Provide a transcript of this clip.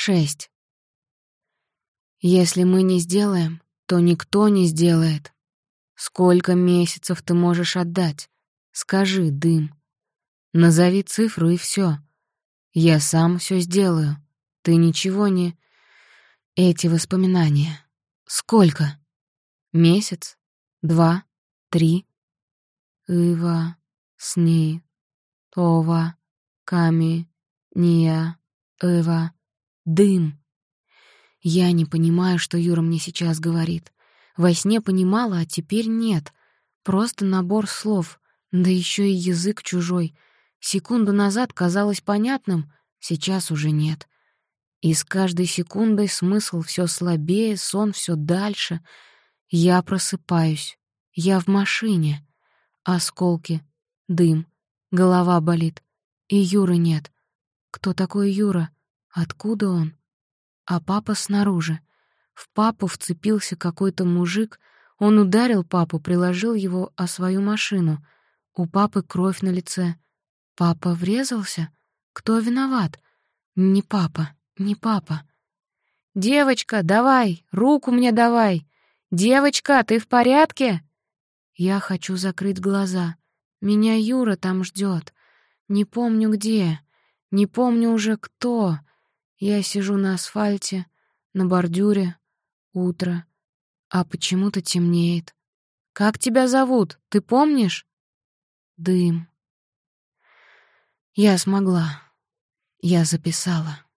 Шесть. Если мы не сделаем, то никто не сделает. Сколько месяцев ты можешь отдать? Скажи, дым. Назови цифру и все. Я сам все сделаю. Ты ничего не... Эти воспоминания. Сколько? Месяц? Два? Три? Ива, сни, това, ками, ния, Эва, дым. Я не понимаю, что Юра мне сейчас говорит. Во сне понимала, а теперь нет. Просто набор слов, да еще и язык чужой. Секунду назад казалось понятным, сейчас уже нет. И с каждой секундой смысл все слабее, сон все дальше. Я просыпаюсь. Я в машине. Осколки, дым, голова болит. И Юры нет. Кто такой Юра? Откуда он? А папа снаружи. В папу вцепился какой-то мужик. Он ударил папу, приложил его о свою машину. У папы кровь на лице. Папа врезался? Кто виноват? Не папа. Не папа. «Девочка, давай, руку мне давай! Девочка, ты в порядке?» Я хочу закрыть глаза. Меня Юра там ждет. Не помню где. Не помню уже кто. Я сижу на асфальте, на бордюре. Утро. А почему-то темнеет. «Как тебя зовут? Ты помнишь?» «Дым». Я смогла. Я записала.